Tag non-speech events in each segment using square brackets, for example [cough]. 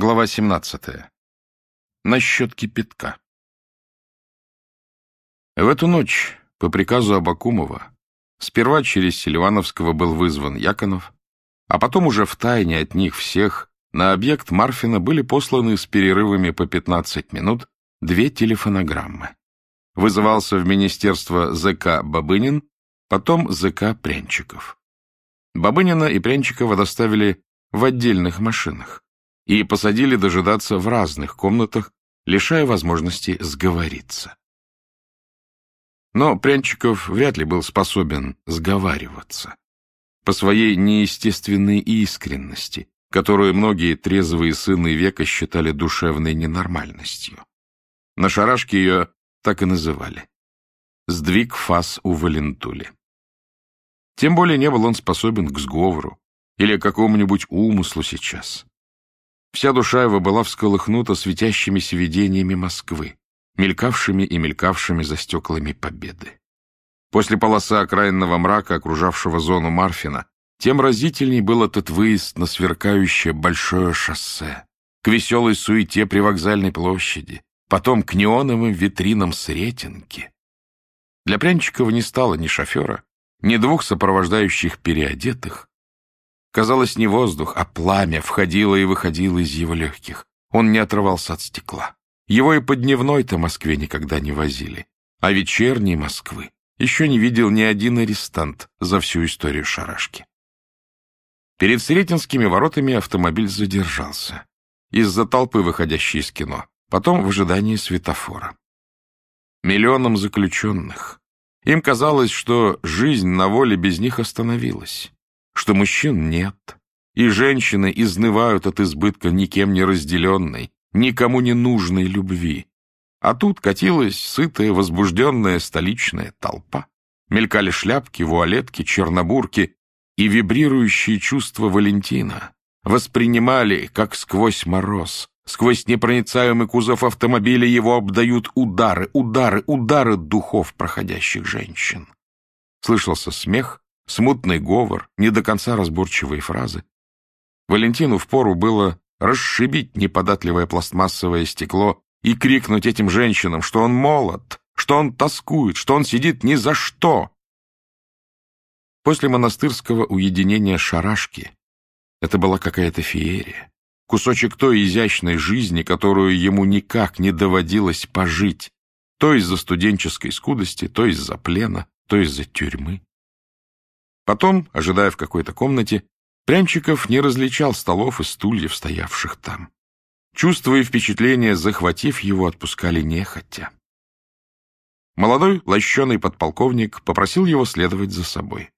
Глава 17. Насчет кипятка. В эту ночь, по приказу Абакумова, сперва через Селивановского был вызван Яконов, а потом уже в тайне от них всех на объект Марфина были посланы с перерывами по 15 минут две телефонограммы. Вызывался в министерство ЗК Бабынин, потом ЗК Прянчиков. Бабынина и Прянчикова доставили в отдельных машинах и посадили дожидаться в разных комнатах, лишая возможности сговориться. Но Прянчиков вряд ли был способен сговариваться. По своей неестественной искренности, которую многие трезвые сыны века считали душевной ненормальностью. На шарашке ее так и называли. «Сдвиг фас у Валентули». Тем более не был он способен к сговору или какому-нибудь умыслу сейчас. Вся душа его была всколыхнута светящимися видениями Москвы, мелькавшими и мелькавшими за стеклами победы. После полосы окраинного мрака, окружавшего зону Марфина, тем разительней был этот выезд на сверкающее большое шоссе, к веселой суете привокзальной площади, потом к неоновым витринам Сретенки. Для Прянчикова не стало ни шофера, ни двух сопровождающих переодетых. Казалось, не воздух, а пламя входило и выходило из его легких. Он не отрывался от стекла. Его и по дневной-то Москве никогда не возили. А вечерней Москвы еще не видел ни один арестант за всю историю шарашки. Перед Сретенскими воротами автомобиль задержался. Из-за толпы, выходящей из кино. Потом в ожидании светофора. Миллионам заключенных. Им казалось, что жизнь на воле без них остановилась, что мужчин нет, и женщины изнывают от избытка никем не разделенной, никому не нужной любви. А тут катилась сытая, возбужденная столичная толпа. Мелькали шляпки, вуалетки, чернобурки и вибрирующие чувства Валентина. Воспринимали, как сквозь мороз, сквозь непроницаемый кузов автомобиля его обдают удары, удары, удары духов проходящих женщин. Слышался смех, смутный говор, не до конца разборчивые фразы. Валентину впору было расшибить неподатливое пластмассовое стекло и крикнуть этим женщинам, что он молод, что он тоскует, что он сидит ни за что. После монастырского уединения шарашки это была какая-то феерия, кусочек той изящной жизни, которую ему никак не доводилось пожить, то из-за студенческой скудости, то из-за плена, то из-за тюрьмы. Потом, ожидая в какой-то комнате, Прянчиков не различал столов и стульев, стоявших там. Чувства и впечатления, захватив его, отпускали нехотя. Молодой, лощеный подполковник попросил его следовать за собой.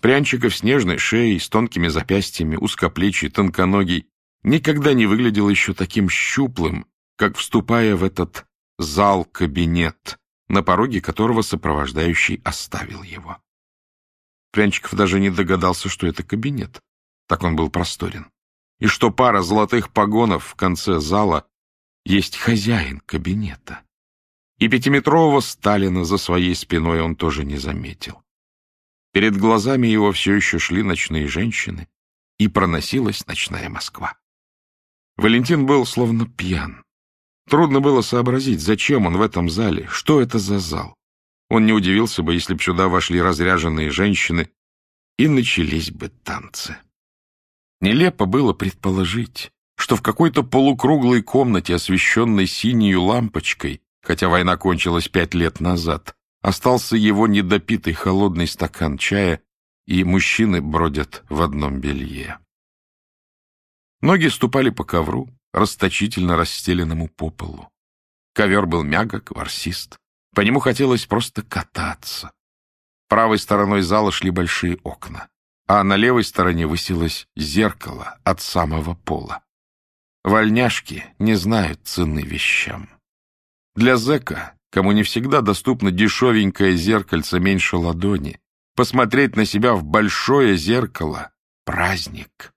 Прянчиков с нежной шеей, с тонкими запястьями, узкоплечий, тонконогий, никогда не выглядел еще таким щуплым, как вступая в этот зал-кабинет, на пороге которого сопровождающий оставил его. Прянчиков даже не догадался, что это кабинет. Так он был просторен. И что пара золотых погонов в конце зала есть хозяин кабинета. И пятиметрового Сталина за своей спиной он тоже не заметил. Перед глазами его все еще шли ночные женщины, и проносилась ночная Москва. Валентин был словно пьян. Трудно было сообразить, зачем он в этом зале, что это за зал. Он не удивился бы, если б сюда вошли разряженные женщины, и начались бы танцы. Нелепо было предположить, что в какой-то полукруглой комнате, освещенной синей лампочкой, хотя война кончилась пять лет назад, остался его недопитый холодный стакан чая, и мужчины бродят в одном белье. Ноги ступали по ковру, расточительно расстеленному по полу. Ковер был мягок, ворсист. По нему хотелось просто кататься. Правой стороной зала шли большие окна, а на левой стороне высилось зеркало от самого пола. Вольняшки не знают цены вещам. Для зэка, кому не всегда доступно дешевенькое зеркальце меньше ладони, посмотреть на себя в большое зеркало — праздник.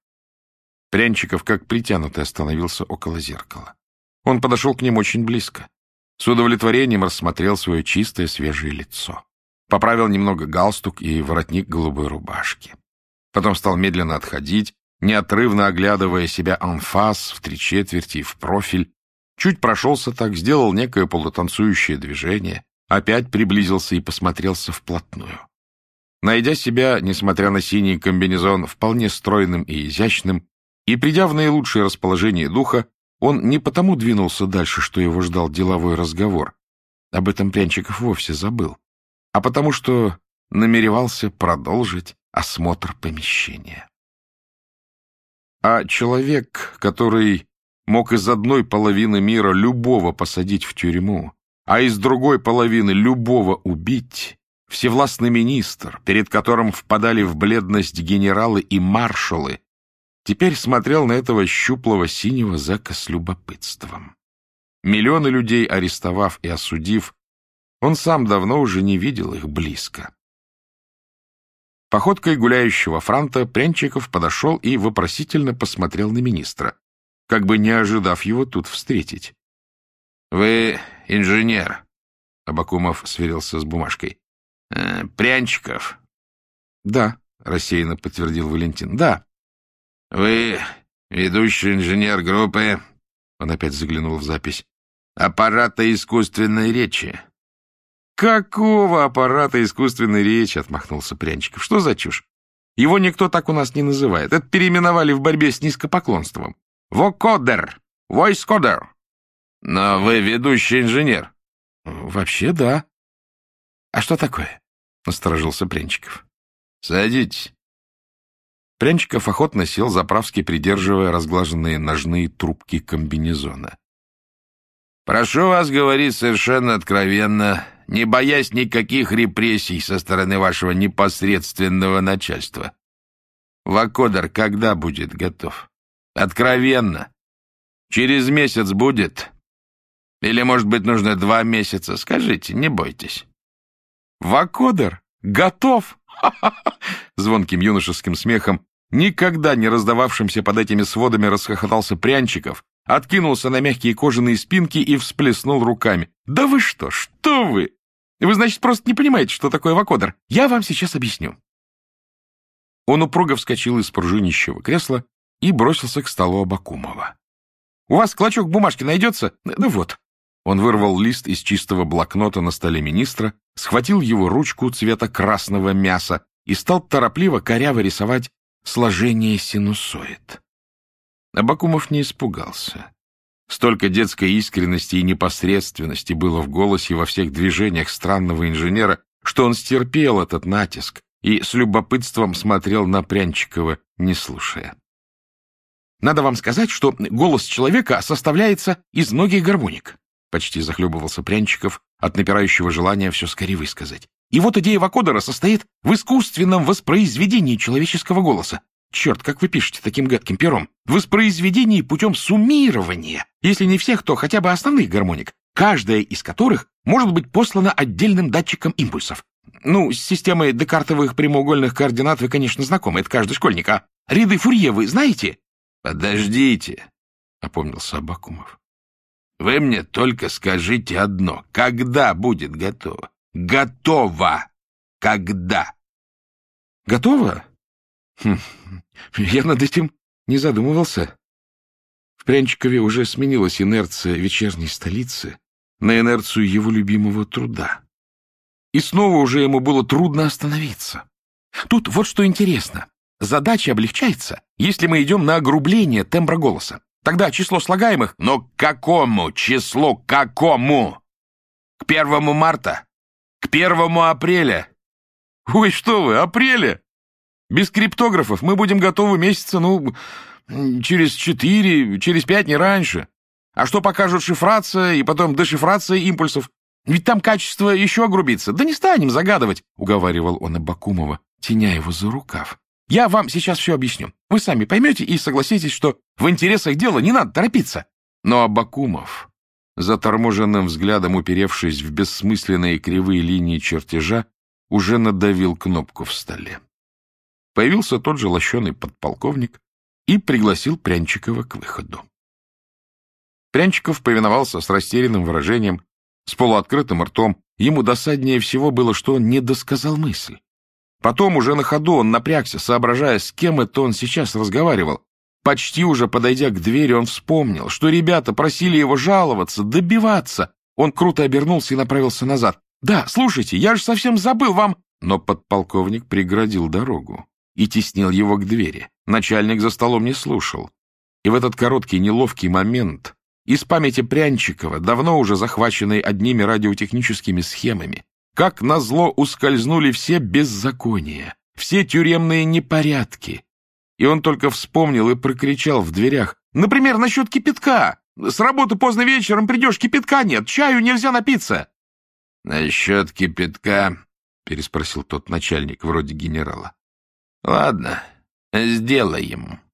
Прянчиков, как притянутый, остановился около зеркала. Он подошел к ним очень близко. С удовлетворением рассмотрел свое чистое свежее лицо. Поправил немного галстук и воротник голубой рубашки. Потом стал медленно отходить, неотрывно оглядывая себя анфас в три четверти и в профиль, чуть прошелся так, сделал некое полутанцующее движение, опять приблизился и посмотрелся вплотную. Найдя себя, несмотря на синий комбинезон, вполне стройным и изящным, и придя в наилучшее расположение духа, он не потому двинулся дальше, что его ждал деловой разговор, об этом Прянчиков вовсе забыл, а потому что намеревался продолжить осмотр помещения. А человек, который мог из одной половины мира любого посадить в тюрьму, а из другой половины любого убить, всевластный министр, перед которым впадали в бледность генералы и маршалы, теперь смотрел на этого щуплого синего зэка с любопытством. Миллионы людей арестовав и осудив, он сам давно уже не видел их близко. Походкой гуляющего франта Прянчиков подошел и вопросительно посмотрел на министра, как бы не ожидав его тут встретить. — Вы инженер, — Абакумов сверился с бумажкой. Э, — Прянчиков. — Да, — рассеянно подтвердил Валентин. — Да. — Вы ведущий инженер группы, — он опять заглянул в запись, — аппарата искусственной речи. «Какого аппарата искусственной речи?» — отмахнулся Прянчиков. «Что за чушь? Его никто так у нас не называет. Это переименовали в борьбе с низкопоклонством. Вокодер! Войскодер!» «Но вы ведущий инженер». «Вообще, да». «А что такое?» — насторожился Прянчиков. «Садитесь». Прянчиков охотно сел, заправски придерживая разглаженные ножные трубки комбинезона. «Прошу вас говорить совершенно откровенно, не боясь никаких репрессий со стороны вашего непосредственного начальства. Вакодер когда будет готов? Откровенно. Через месяц будет? Или, может быть, нужно два месяца? Скажите, не бойтесь. Вакодер? Готов? [laughs] Звонким юношеским смехом, никогда не раздававшимся под этими сводами, расхохотался Прянчиков, откинулся на мягкие кожаные спинки и всплеснул руками. «Да вы что, что вы! Вы, значит, просто не понимаете, что такое вакодер. Я вам сейчас объясню». Он упруго вскочил из пружинищего кресла и бросился к столу Абакумова. «У вас клочок бумажки найдется? Ну вот». Он вырвал лист из чистого блокнота на столе министра, схватил его ручку цвета красного мяса и стал торопливо коряво рисовать сложение синусоид. Абакумов не испугался. Столько детской искренности и непосредственности было в голосе и во всех движениях странного инженера, что он стерпел этот натиск и с любопытством смотрел на Прянчикова, не слушая. «Надо вам сказать, что голос человека составляется из многих гармоник», почти захлебывался Прянчиков от напирающего желания все скорее высказать. «И вот идея Вакодера состоит в искусственном воспроизведении человеческого голоса. Черт, как вы пишете таким гадким пером? Воспроизведение путем суммирования, если не всех, то хотя бы основных гармоник, каждая из которых может быть послана отдельным датчиком импульсов. Ну, с системой декартовых прямоугольных координат вы, конечно, знакомы, это каждый школьник, а ряды Фурье вы знаете? Подождите, — опомнился Абакумов. Вы мне только скажите одно. Когда будет готово? Готово! Когда? Готово? Хм, я над этим не задумывался. В Прянчикове уже сменилась инерция вечерней столицы на инерцию его любимого труда. И снова уже ему было трудно остановиться. Тут вот что интересно. Задача облегчается, если мы идем на огрубление тембра голоса. Тогда число слагаемых... Но к какому числу? К какому? К первому марта? К первому апреля? Ой, что вы, апреля? Без криптографов мы будем готовы месяца, ну, через четыре, через пять, не раньше. А что покажут шифрация и потом дешифрация импульсов? Ведь там качество еще огрубится. Да не станем загадывать, — уговаривал он Абакумова, теня его за рукав. Я вам сейчас все объясню. Вы сами поймете и согласитесь, что в интересах дела не надо торопиться. Но Абакумов, заторможенным взглядом уперевшись в бессмысленные кривые линии чертежа, уже надавил кнопку в столе. Появился тот же лощеный подполковник и пригласил Прянчикова к выходу. Прянчиков повиновался с растерянным выражением, с полуоткрытым ртом. Ему досаднее всего было, что он не досказал мысль. Потом уже на ходу он напрягся, соображая, с кем это он сейчас разговаривал. Почти уже подойдя к двери, он вспомнил, что ребята просили его жаловаться, добиваться. Он круто обернулся и направился назад. «Да, слушайте, я же совсем забыл вам...» Но подполковник преградил дорогу и теснил его к двери. Начальник за столом не слушал. И в этот короткий неловкий момент из памяти Прянчикова, давно уже захваченной одними радиотехническими схемами, как назло ускользнули все беззакония, все тюремные непорядки. И он только вспомнил и прокричал в дверях. «Например, насчет кипятка! С работы поздно вечером придешь, кипятка нет, чаю нельзя напиться!» «Насчет кипятка?» — переспросил тот начальник, вроде генерала. «Ладно, сделаем».